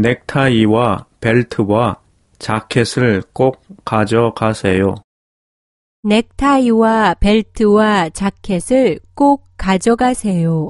넥타이와 벨트와 자켓을 꼭 가져가세요. 넥타이와 벨트와 자켓을 꼭 가져가세요.